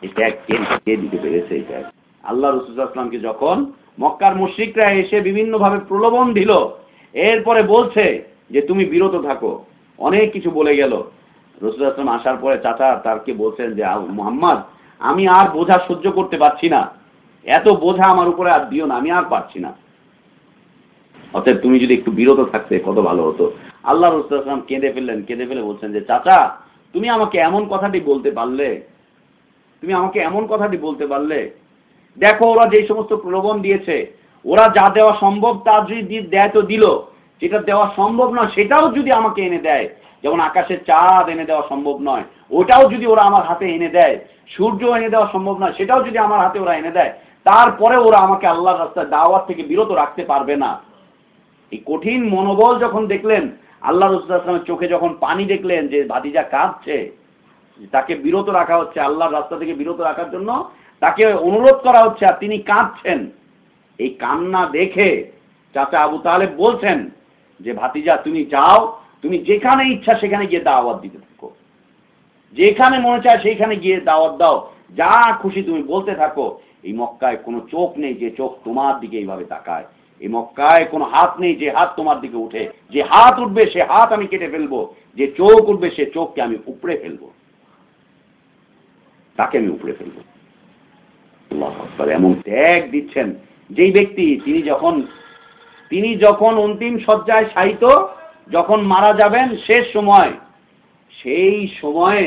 কে কে দিতে পেরেছে যখন মক্কার মুশ্রিকরা এসে প্রলোভন দিল, এরপরে বলছে যে, তুমি বিরত থাকো। অনেক কিছু বলে গেল। রসুল আসলাম আসার পরে চাচা তারকে বলছেন যে মোহাম্মদ, আমি আর বোঝা সহ্য করতে পারছি না। এত বোঝা আমার উপরে আর দিও না, আমি আর পারছি না। অতএব তুমি যদি একটু বিরত থাকতে, কত ভালো হতো। আল্লাহ রসুলাম কেঁদে ফেললেন, কেঁদে ফেলে বলছেন যে, চাচা, তুমি আমাকে এমন কথাটি বলতে পারলে তুমি আমাকে এমন কথাটি বলতে পারলে? দেখো, ওরা যে সমস্ত প্রলোভন দিয়েছে, ওরা যা দেওয়া সম্ভব তা যদি দেয় তো দিল। যেটা দেওয়া সম্ভব নয়, সেটাও যদি আমাকে এনে দেয়। যেমন আকাশের চাঁদ এনে দেওয়া সম্ভব নয়, ওটাও যদি ওরা আমার হাতে এনে দেয়। সূর্য এনে দেওয়া সম্ভব নয়, সেটাও যদি আমার হাতে ওরা এনে দেয়, তারপরে ওরা আমাকে আল্লাহর রাস্তায় দাওয়াত থেকে বিরত রাখতে পারবে না। এই কঠিন মনোবল যখন দেখলেন, আল্লাহ রসুলামের চোখে যখন পানি দেখলেন যে ভাতিজা কাঁদছে তাকে বিরত রাখা হচ্ছে, আল্লাহর রাস্তা থেকে বিরত রাখার জন্য তাকে অনুরোধ করা হচ্ছে আর তিনি কাঁদছেন। এই কান্না দেখে চাচা আবু তাহলে বলছেন যে, ভাতিজা, তুমি যাও, তুমি যেখানে ইচ্ছা সেখানে গিয়ে দাওয়াত দিতে থাকো। যেখানে মনে চায় সেইখানে গিয়ে দাওয়াত দাও। যা খুশি তুমি বলতে থাকো। এই মক্কায় কোনো চোখ নেই যে চোখ তোমার দিকে এইভাবে তাকায়। এই মক্কায় কোনো হাত নেই যে হাত তোমার দিকে উঠে। যে হাত উঠবে সে হাত আমি কেটে ফেলব। যে চোখ উঠবে সে চোখকে আমি উপড়ে ফেলব। তাকে আমি উপড়ে ফেলব। এমন ত্যাগ দিচ্ছেন যেই ব্যক্তি, তিনি যখন তিনি যখন অন্তিম শয্যায় সাহিত যখন মারা যাবেন শেষ সময়, সেই সময়ে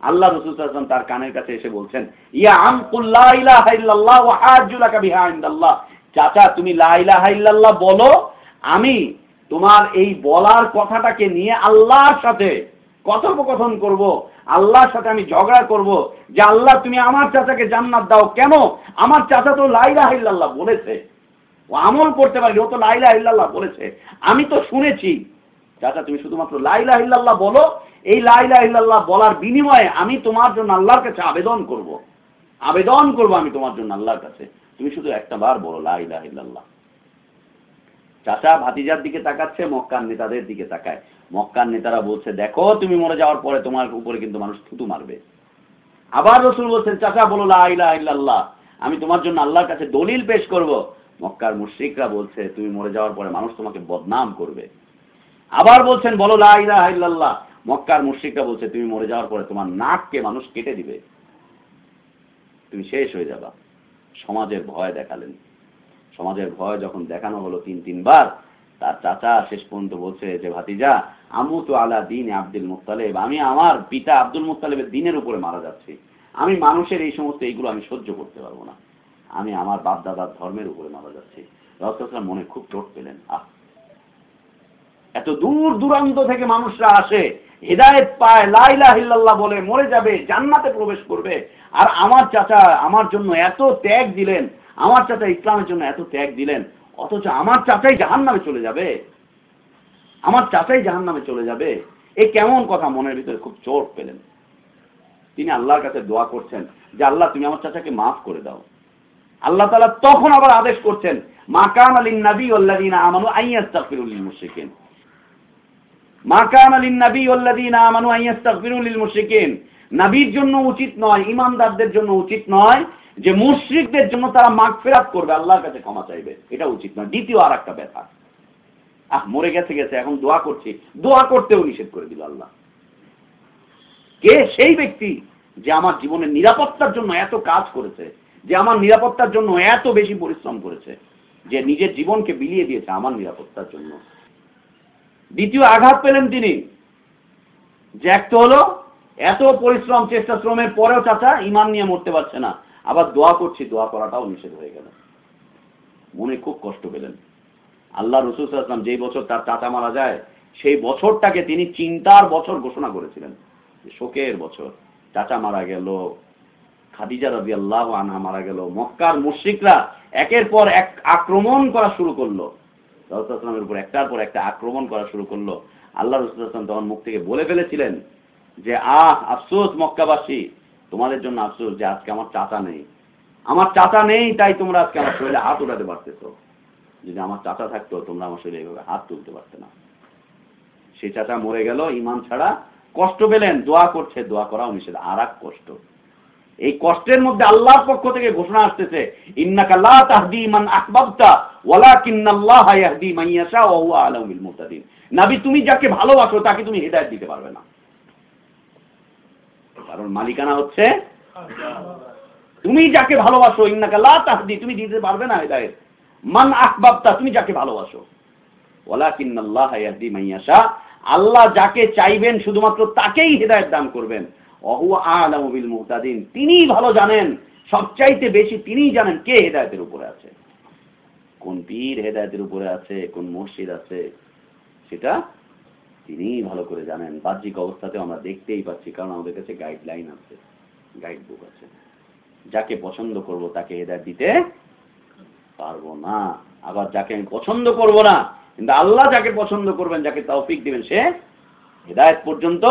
আল্লাহ রসুল তার কানের কাছে এসে বলছেন চাচা, তুমি লাইলাহাইল্লাহ বলো, আমি তোমার এই বলার কথাটাকে নিয়ে আল্লাহর সাথে কথোপকথন করব। আল্লাহর সাথে আমি ঝগড়া করব যে আল্লাহ তুমি আমার চাচাকে জান্নাত দাও। কেন? আমার চাচা তো লাইলা লাইলাহাইল্লাহ বলেছে। ও আমল করতে পারি ও তো লাইলা ইল্লাল্লাহ বলেছে। আমি তো শুনেছি। চাচা, তুমি শুধুমাত্র লাইলা ইল্লাল্লাহ বলো। এই লাইলা ইল্লাল্লাহ বলার বিনিময়ে আমি তোমার জন্য আল্লাহর কাছে আবেদন করব। আবেদন করব আমি তোমার জন্য আল্লাহর কাছে। তুমি শুধু একটা বার বলো লাইলা ইল্লাল্লাহ। চাচা ভাতিজার দিকে তাকাচ্ছে, মক্কার নেতাদের দিকে তাকায়। মক্কার নেতারা বলছে, দেখো, তুমি মরে যাওয়ার পরে তোমার উপরে কিন্তু মানুষ থুতু মারবে। আবার রসুল বলছেন, চাচা, বলো ইল্লাল্লাহ, আমি তোমার জন্য আল্লাহর কাছে দলিল পেশ করব। মক্কার মুশ্রিকরা বলছে, তুমি মরে যাওয়ার পরে মানুষ তোমাকে বদনাম করবে। আবার বলছেন, বলো লাইল্লাহ মক্কার মুশ্রিকরা বলছে, তুমি মরে যাওয়ার পরে তোমার নাককে মানুষ কেটে দিবে। তুমি শেষ হয়ে যাবা। সমাজের ভয় দেখালেন। সমাজের ভয় যখন দেখানো হলো তিন তিনবার, তার চাচা শেষ পর্যন্ত বলছে যে, ভাতিজা, আমু তো আলা দিন আব্দুল মুক্তালেব আমি আমার পিতা আব্দুল মুক্তালেবের দিনের উপরে মারা যাচ্ছি। আমি মানুষের এই সমস্ত এইগুলো আমি সহ্য করতে পারব না। আমি আমার বাপ দাদার ধর্মের উপরে মারা যাচ্ছি। রসলাম মনে খুব চোট পেলেন। আহ! এত দূর দূরান্ত থেকে মানুষরা আসে, হৃদায়ত পায় লাইলা হিল্লাল্লাহ বলে, মরে যাবে, জান্নাতে প্রবেশ করবে। আর আমার চাচা আমার জন্য এত ত্যাগ দিলেন আমার চাচা ইসলামের জন্য এত ত্যাগ দিলেন, অথচ আমার চাচাই জাহান নামে চলে যাবে। আমার চাচাই জাহান নামে চলে যাবে। এ কেমন কথা মনের ভিতরে খুব চোট পেলেন। তিনি আল্লাহর কাছে দোয়া করছেন যে, আল্লাহ, তুমি আমার চাচাকে মাফ করে দাও। আল্লাহ তালা তখন আবার আদেশ করছেন মাকান আলিন নবী ওল্লাদিনা আমানু আইয়াস্তাগফিরুল মুশরিকিন মাকান আলিন নবী ওল্লাদিনা আমানু আইয়াস্তাগফিরুল মুশরিকিন নবীর জন্য উচিত নয়, ইমানদারদের জন্য উচিত নয় যে মুশরিকদের জন্য তারা মাগফিরাত করবে, আল্লাহর কাছে ক্ষমা চাইবে। এটা উচিত নয়। দ্বিতীয় আর একটা ব্যাপার। আহ, মরে গেছে গেছে, এখন দোয়া করছি। দোয়া করতেও নিষেধ করে দিল আল্লাহ। কে? সেই ব্যক্তি যে আমার জীবনের নিরাপত্তার জন্য এত কাজ করেছে, যে আমার নিরাপত্তার জন্য এত বেশি পরিশ্রম করেছে, যে নিজের জীবনকে বিলিয়ে দিয়েছে আমার নিরাপত্তার জন্য। দ্বিতীয় আঘাত পেলেন তিনি। যে একটা হলো, এত পরিশ্রম, চেষ্টা, শ্রমের পরেও চাচা ইমান নিয়ে মরতে পারছে না। আবার দোয়া করছি, দোয়া করাটাও নিষেধ হয়ে গেল। মনে খুব কষ্ট পেলেন। আল্লাহ রসুল আসলাম যেই বছর তার চাচা মারা যায়, সেই বছরটাকে তিনি চিন্তার বছর ঘোষণা করেছিলেন। শোকের বছর। চাচা মারা গেল, খাদিজা রবি আল্লাহ আনহা মারা গেল, মক্কার মুশ্রিকরা একের পর এক আক্রমণ করা শুরু করল। রসুলামের উপর একটার পর একটা আক্রমণ করা শুরু করল। আল্লাহ রসুলাম তখন মুখ থেকে বলে ফেলেছিলেন যে, আহ, আফসোস মক্কাবাসী তোমাদের জন্য আফসোস যে আজকে আমার চাচা নেই। আমার চাচা নেই, তাই তোমরা আজকে আমার শরীরে হাত উঠাতে পারতেছো। যদি আমার চাচা থাকতো, তোমরা আমার শরীরে এইভাবে হাত তুলতে পারতে না। সেই চাচা মরে গেল, ইমান ছাড়া কষ্ট পেলেন, দোয়া করছে, দোয়া করাও নিষেধ আর এক কষ্ট। এই কষ্টের মধ্যে আল্লাহর পক্ষ থেকে ঘোষণা আসতেছে, ইন্নাকা তুমি যাকে ভালোবাসো, তাকে তুমি হেদায়েত দিতে পারবে না। কারণ মালিকানা হচ্ছে তুমি যাকে ভালোবাসো, ইন্নাকা লা তাহদি, তুমি দিতে পারবে না হেদায়েত। মান আহবাবতা, তুমি যাকে ভালোবাসো। ওয়ালাকিন্নাল্লাহা ইয়াহদি মান ইয়াশা, আল্লাহ যাকে চাইবেন শুধুমাত্র তাকেই হেদায়েত দান করবেন। অহু আলামু বিল মুহতাদিন, তিনিই ভালো জানেন, সবচাইতে বেশি তিনিই জানেন কে হেদায়েতের উপরে আছে। কোন পীর হেদায়েতের উপরে আছে, কোন মসজিদ আছে, সেটা তিনিই ভালো করে জানেন। বাহ্যিক অবস্থাতে আমরা দেখতেই পাচ্ছি, কারণ আমাদের কাছে গাইডলাইন আছে গাইড বুক আছে। যাকে পছন্দ করব তাকে হেদায়েত দিতে পারব না। আবার যাকে আমি পছন্দ করব না, কিন্তু আল্লাহ যাকে পছন্দ করবেন, যাকে তৌফিক দিবেন, সে হেদায়ত পর্যন্ত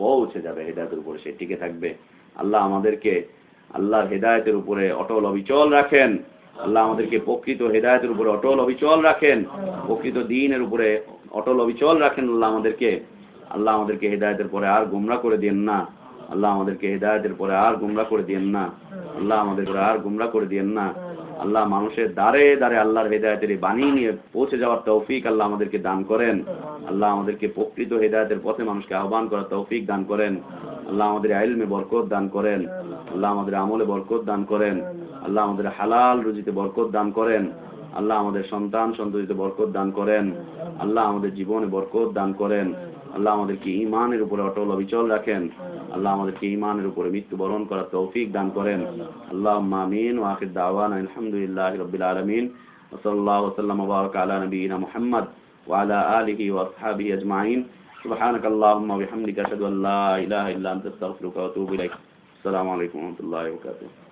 পৌঁছে যাবে হেদায়তের উপরে সে টিকে থাকবে। আল্লাহ আমাদেরকে, আল্লাহর হেদায়তের উপরে অটল অবিচল রাখেন। আল্লাহ আমাদেরকে প্রকৃত হেদায়তের উপরে অটল অবিচল রাখেন, প্রকৃত দিনের উপরে অটল অবিচল রাখেন আল্লাহ আমাদেরকে। আল্লাহ আমাদেরকে হেদায়তের পরে আর গুমরা করে দিন না। আল্লাহ আমাদেরকে হেদায়তের পরে আর গুমরা করে দিয়েন না। আল্লাহ আমাদের আর গুমরা করে দিয়েন না। আল্লাহ মানুষের দ্বারে দ্বারে আল্লাহর হেদায়তের এই বাণী নিয়ে পৌঁছে যাওয়ার তৌফিক আল্লাহ আমাদেরকে দান করেন। আল্লাহ আমাদেরকে প্রকৃত হেদায়তের পথে মানুষকে আহ্বান করার তৌফিক দান করেন। আল্লাহ আমাদের আইলমে বরকত দান করেন। আল্লাহ আমাদের আমলে বরকত দান করেন। আল্লাহ আমাদের হালাল রুজিতে বরকত দান করেন। আল্লাহ আমাদের সন্তান সন্ততিতে বরকত দান করেন আল্লাহ আমাদের জীবনে বরকত দান করেন আল্লাহ আমাদেরকে ইমানের উপরে অটল অবিচল রাখেন আল্লাহ আমাদেরকে ইমানের উপরে মৃত্যুবরণ করার তৌফিক দান করেন আল্লাহ আমিন ওয়াকিদ দাওয়ান আলহামদুলিল্লাহ রবিল আলমিন ওসল্লাহ ওসাল্লাম মুবারক আলা নবীনা মুহাম্মদ وعلى آله وأصحابه أجمعين سبحانك اللهم وبحمدك أشهد أن لا إله إلا أنت أستغفرك وأتوب إليك السلام عليكم ورحمة الله وبركاته